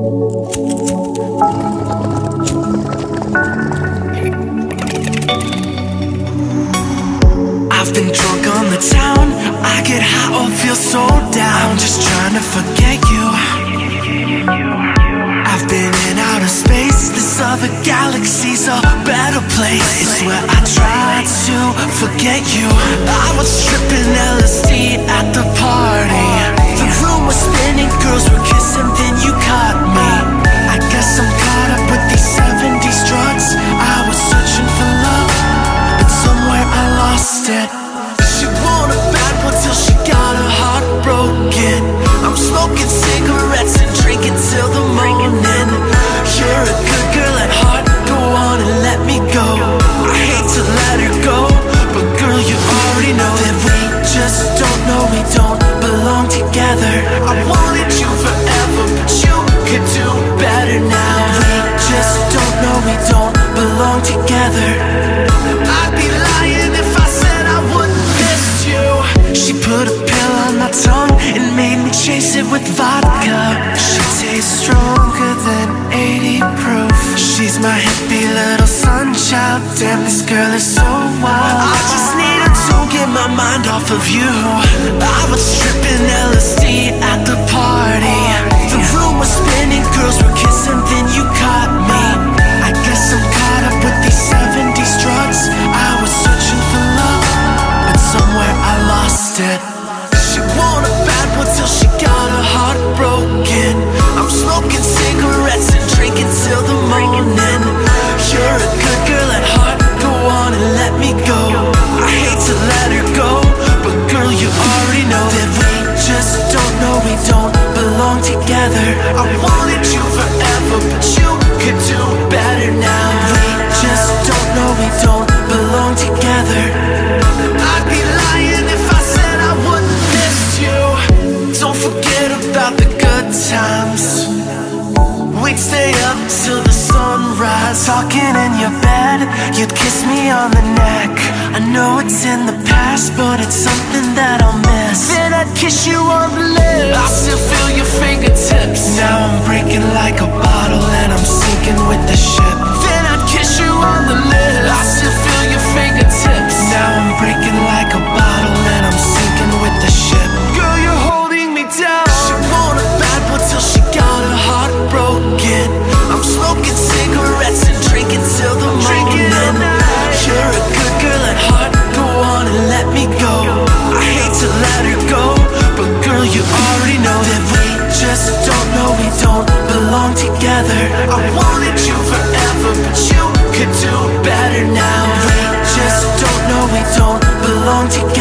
I've been drunk on the town. I get high or feel so down. I'm just trying to forget you. I've been in outer space. This other galaxy's a better place. It's where I tried to forget you. I was tripping go. I hate to let her go, but girl, you already know that we just don't know we don't Damn, this girl is so wild. I just needed to get my mind off of you. I was tripping LSD at the party. The room was spinning, girls were kissing, then you caught me. I guess I'm caught up with these 70s drugs. I was searching for love, but somewhere I lost it. I wanted you forever, but you could do better now. We just don't know we don't belong together. I'd be lying if I said I wouldn't miss you. Don't forget about the good times. We'd stay up till the sunrise, talking in your bed. You'd kiss me on the neck. I know it's in the past, but it's something that I'll miss. Then I'd kiss you on the lips. Together. I wanted you forever, but you could do better now. We just don't know we don't belong together.